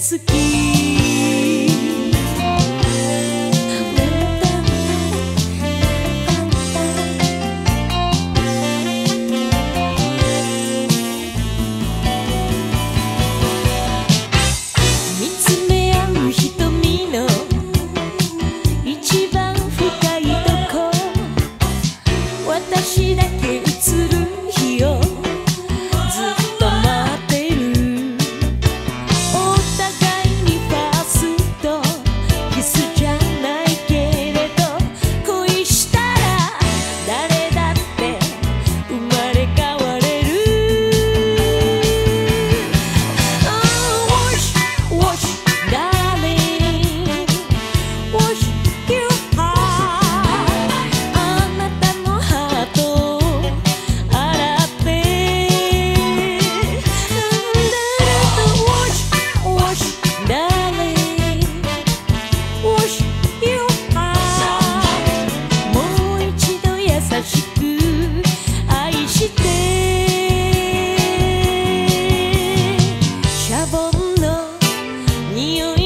好き。caminho